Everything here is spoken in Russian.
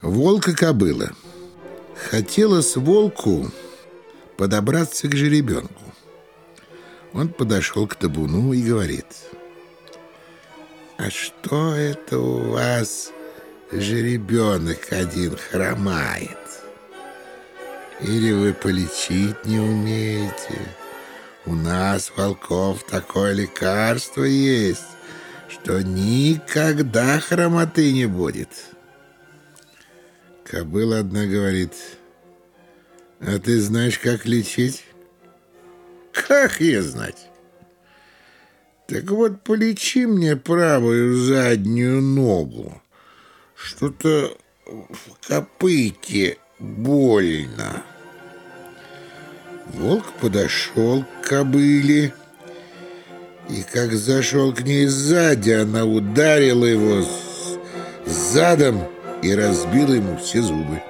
Волк и кобыла. Хотелось волку подобраться к жеребенку. Он подошел к табуну и говорит, «А что это у вас жеребенок один хромает? Или вы полечить не умеете? У нас, волков, такое лекарство есть, что никогда хромоты не будет». Кобыла одна говорит, «А ты знаешь, как лечить?» «Как я знать?» «Так вот, полечи мне правую заднюю ногу. Что-то в копыте больно». Волк подошел к кобыле, и как зашел к ней сзади, она ударила его задом и разбила ему все зубы.